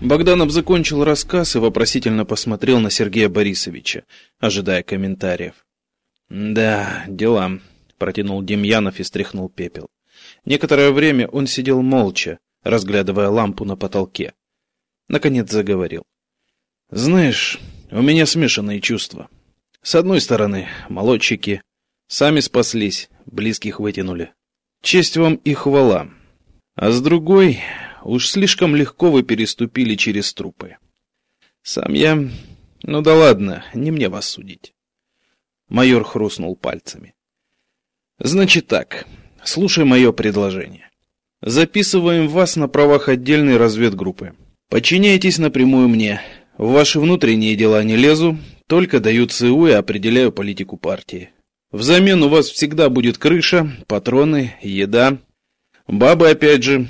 Богданов закончил рассказ и вопросительно посмотрел на Сергея Борисовича, ожидая комментариев. «Да, дела», — протянул Демьянов и стряхнул пепел. Некоторое время он сидел молча, разглядывая лампу на потолке. Наконец заговорил. «Знаешь, у меня смешанные чувства. С одной стороны, молодчики. Сами спаслись, близких вытянули. Честь вам и хвала. А с другой, уж слишком легко вы переступили через трупы. Сам я... Ну да ладно, не мне вас судить. Майор хрустнул пальцами. Значит так, слушай мое предложение. Записываем вас на правах отдельной разведгруппы. Подчиняйтесь напрямую мне. В ваши внутренние дела не лезу, только даю ЦУ и определяю политику партии. Взамен у вас всегда будет крыша, патроны, еда. Бабы опять же.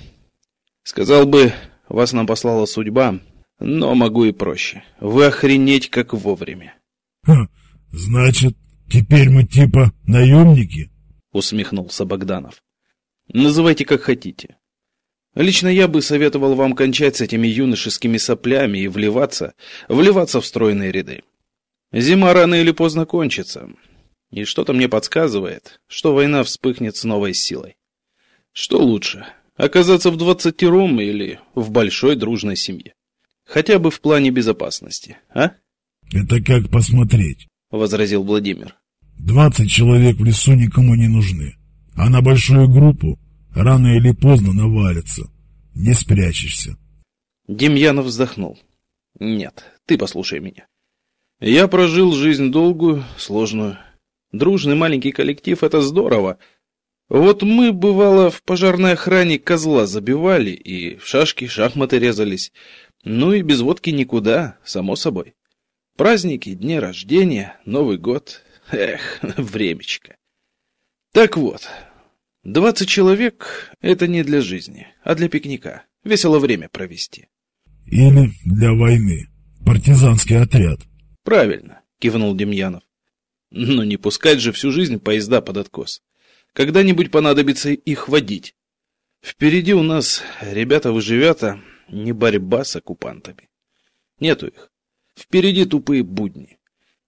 Сказал бы, вас нам послала судьба, но могу и проще. Вы охренеть как вовремя. Ха, значит, теперь мы типа наемники? Усмехнулся Богданов. Называйте как хотите. Лично я бы советовал вам кончать с этими юношескими соплями и вливаться, вливаться в стройные ряды. Зима рано или поздно кончится. И что-то мне подсказывает, что война вспыхнет с новой силой. Что лучше, оказаться в двадцатером или в большой дружной семье? Хотя бы в плане безопасности, а? Это как посмотреть, — возразил Владимир. Двадцать человек в лесу никому не нужны, а на большую группу рано или поздно навалится. Не спрячешься. Демьянов вздохнул. Нет, ты послушай меня. Я прожил жизнь долгую, сложную. Дружный маленький коллектив — это здорово. Вот мы, бывало, в пожарной охране козла забивали и в шашки, шахматы резались. Ну и без водки никуда, само собой. Праздники, дни рождения, Новый год. Эх, времечко. Так вот, двадцать человек — это не для жизни, а для пикника. Весело время провести. Или для войны. Партизанский отряд. Правильно, кивнул Демьянов. Но не пускать же всю жизнь поезда под откос. Когда-нибудь понадобится их водить. Впереди у нас, ребята-выживята, не борьба с оккупантами. Нету их. Впереди тупые будни.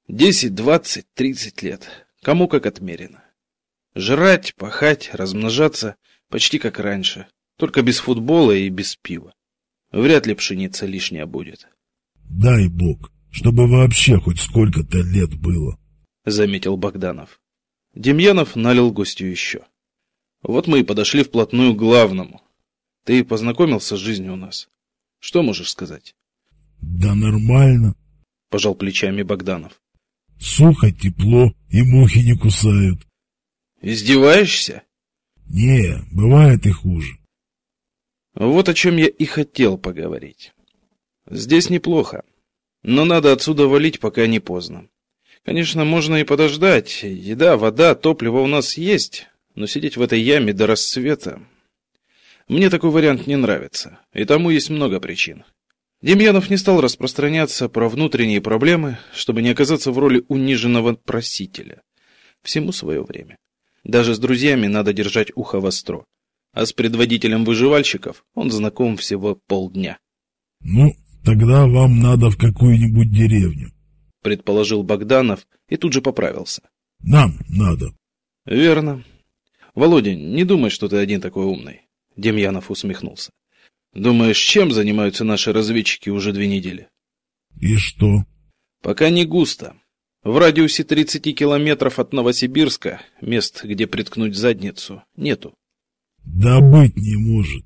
Десять, двадцать, тридцать лет. Кому как отмерено. Жрать, пахать, размножаться почти как раньше. Только без футбола и без пива. Вряд ли пшеница лишняя будет. Дай бог чтобы вообще хоть сколько-то лет было, — заметил Богданов. Демьянов налил гостю еще. Вот мы и подошли вплотную к главному. Ты познакомился с жизнью у нас. Что можешь сказать? Да нормально, — пожал плечами Богданов. Сухо, тепло и мухи не кусают. Издеваешься? Не, бывает и хуже. Вот о чем я и хотел поговорить. Здесь неплохо. Но надо отсюда валить, пока не поздно. Конечно, можно и подождать. Еда, вода, топливо у нас есть. Но сидеть в этой яме до рассвета... Мне такой вариант не нравится. И тому есть много причин. Демьянов не стал распространяться про внутренние проблемы, чтобы не оказаться в роли униженного просителя. Всему свое время. Даже с друзьями надо держать ухо востро. А с предводителем выживальщиков он знаком всего полдня. Ну, Тогда вам надо в какую-нибудь деревню. Предположил Богданов и тут же поправился. Нам надо. Верно. Володя, не думай, что ты один такой умный. Демьянов усмехнулся. Думаешь, чем занимаются наши разведчики уже две недели? И что? Пока не густо. В радиусе 30 километров от Новосибирска мест, где приткнуть задницу, нету. Да быть не может.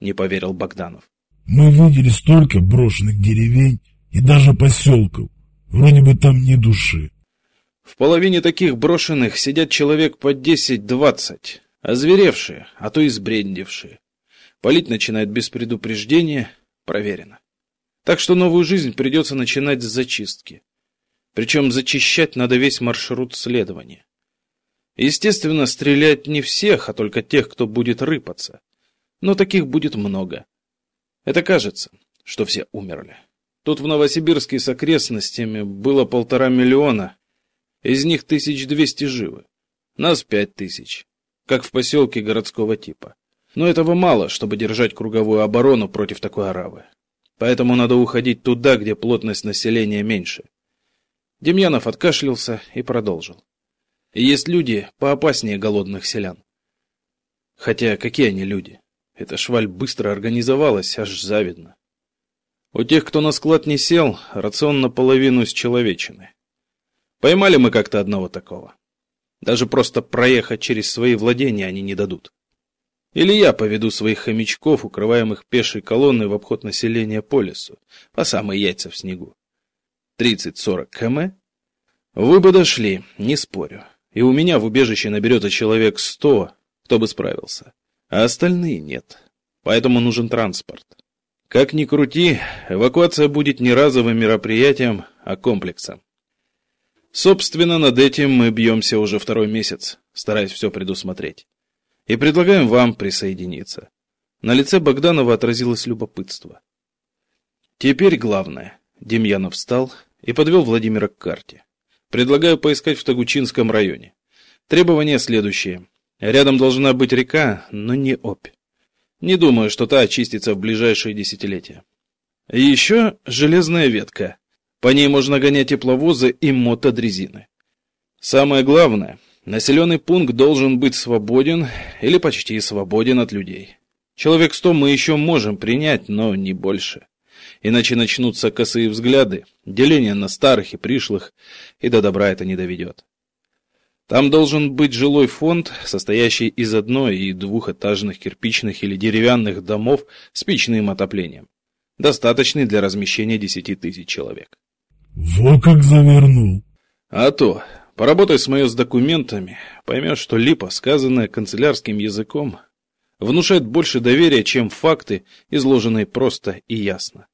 Не поверил Богданов. Мы видели столько брошенных деревень и даже поселков. Вроде бы там ни души. В половине таких брошенных сидят человек по 10-20, озверевшие, а то и сбрендившие. Полить начинают без предупреждения, проверено. Так что новую жизнь придется начинать с зачистки. Причем зачищать надо весь маршрут следования. Естественно, стрелять не всех, а только тех, кто будет рыпаться. Но таких будет много. Это кажется, что все умерли. Тут в Новосибирске с окрестностями было полтора миллиона, из них тысяч двести живы. Нас пять тысяч, как в поселке городского типа. Но этого мало, чтобы держать круговую оборону против такой аравы. Поэтому надо уходить туда, где плотность населения меньше. Демьянов откашлялся и продолжил. Есть люди поопаснее голодных селян. Хотя какие они люди? Эта шваль быстро организовалась, аж завидно. У тех, кто на склад не сел, рацион наполовину с человечины. Поймали мы как-то одного такого. Даже просто проехать через свои владения они не дадут. Или я поведу своих хомячков, укрываемых пешей колонной в обход населения по лесу, по самые яйца в снегу. 30-40 км? Вы бы дошли, не спорю. И у меня в убежище наберется человек 100, кто бы справился. А остальные нет. Поэтому нужен транспорт. Как ни крути, эвакуация будет не разовым мероприятием, а комплексом. Собственно, над этим мы бьемся уже второй месяц, стараясь все предусмотреть. И предлагаем вам присоединиться. На лице Богданова отразилось любопытство. Теперь главное. Демьянов встал и подвел Владимира к карте. Предлагаю поискать в Тагучинском районе. Требования следующие. Рядом должна быть река, но не Обь. Не думаю, что та очистится в ближайшие десятилетия. Еще железная ветка. По ней можно гонять тепловозы и мотодрезины. Самое главное, населенный пункт должен быть свободен или почти свободен от людей. Человек сто мы еще можем принять, но не больше. Иначе начнутся косые взгляды, деление на старых и пришлых, и до добра это не доведет. Там должен быть жилой фонд, состоящий из одной- и двухэтажных кирпичных или деревянных домов с печным отоплением, достаточный для размещения десяти тысяч человек. Во как завернул. А то, поработай с моё с документами, поймешь, что липа, сказанная канцелярским языком, внушает больше доверия, чем факты, изложенные просто и ясно.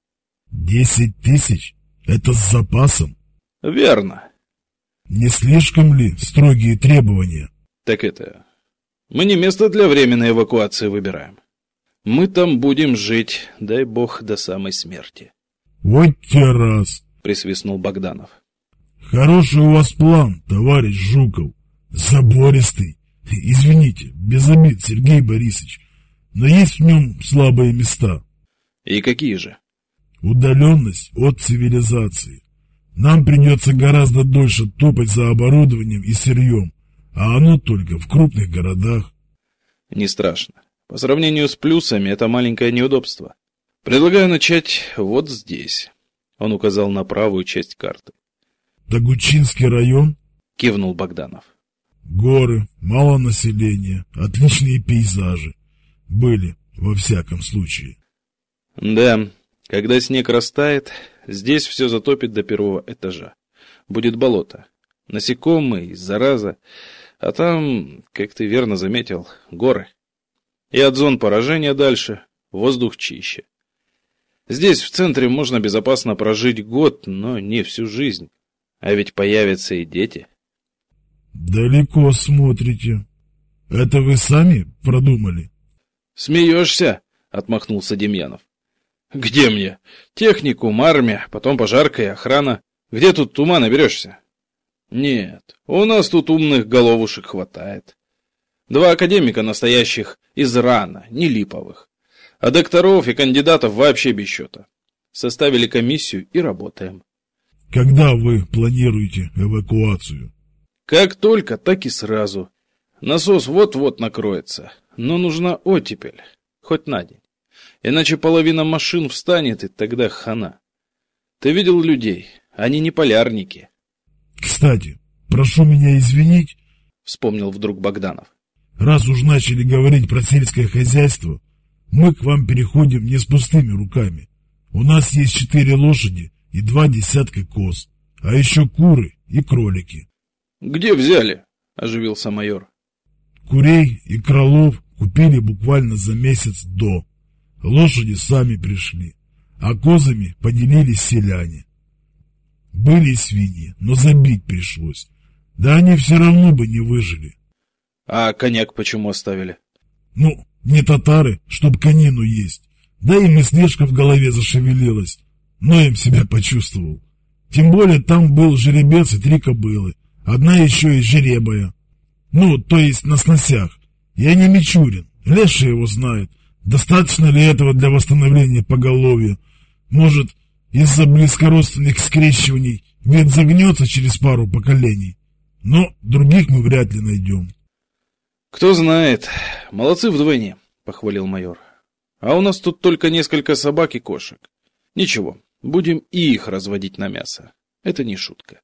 Десять тысяч? Это с запасом? Верно. Не слишком ли строгие требования? Так это... Мы не место для временной эвакуации выбираем. Мы там будем жить, дай бог, до самой смерти. Вот те раз, присвистнул Богданов. Хороший у вас план, товарищ Жуков. Забористый. Извините, без обид, Сергей Борисович, но есть в нем слабые места. И какие же? Удаленность от цивилизации. Нам придется гораздо дольше топать за оборудованием и сырьем, а оно только в крупных городах. Не страшно. По сравнению с плюсами, это маленькое неудобство. Предлагаю начать вот здесь. Он указал на правую часть карты. Дагучинский район? Кивнул Богданов. Горы, мало населения, отличные пейзажи. Были, во всяком случае. Да, когда снег растает, здесь все затопит до первого этажа. Будет болото. Насекомые, зараза. А там, как ты верно заметил, горы. И от зон поражения дальше воздух чище. Здесь, в центре, можно безопасно прожить год, но не всю жизнь. А ведь появятся и дети. Далеко смотрите. Это вы сами продумали? Смеешься? Отмахнулся Демьянов. Где мне? Техникум, армия, потом пожарка и охрана. Где тут ума наберешься? Нет, у нас тут умных головушек хватает. Два академика настоящих из рана, не липовых. А докторов и кандидатов вообще без счета. Составили комиссию и работаем. Когда вы планируете эвакуацию? Как только, так и сразу. Насос вот-вот накроется, но нужна оттепель, хоть на день. Иначе половина машин встанет, и тогда хана. Ты видел людей? Они не полярники. Кстати, прошу меня извинить, вспомнил вдруг Богданов. Раз уж начали говорить про сельское хозяйство, мы к вам переходим не с пустыми руками. У нас есть четыре лошади и два десятка коз, а еще куры и кролики. Где взяли? Оживился майор. Курей и кролов купили буквально за месяц до. Лошади сами пришли, а козами поделились селяне. Были свиньи, но забить пришлось. Да они все равно бы не выжили. А коньяк почему оставили? Ну, не татары, чтоб конину есть. Да и мыслишка в голове зашевелилась. Но им себя почувствовал. Тем более там был жеребец и три кобылы. Одна еще и жеребая. Ну, то есть на сносях. Я не Мичурин. Леша его знает. Достаточно ли этого для восстановления поголовья? Может, из-за близкородственных скрещиваний вид загнется через пару поколений. Но других мы вряд ли найдем. Кто знает. Молодцы вдвойне, похвалил майор. А у нас тут только несколько собак и кошек. Ничего, будем и их разводить на мясо. Это не шутка.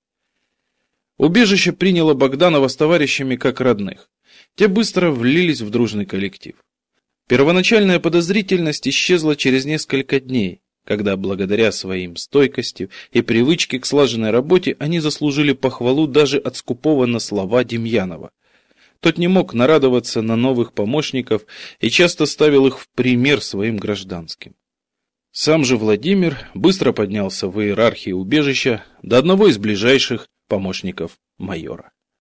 Убежище приняло Богданова с товарищами как родных. Те быстро влились в дружный коллектив. Первоначальная подозрительность исчезла через несколько дней, когда благодаря своим стойкости и привычке к слаженной работе они заслужили похвалу даже от скупого на слова Демьянова. Тот не мог нарадоваться на новых помощников и часто ставил их в пример своим гражданским. Сам же Владимир быстро поднялся в иерархии убежища до одного из ближайших помощников майора.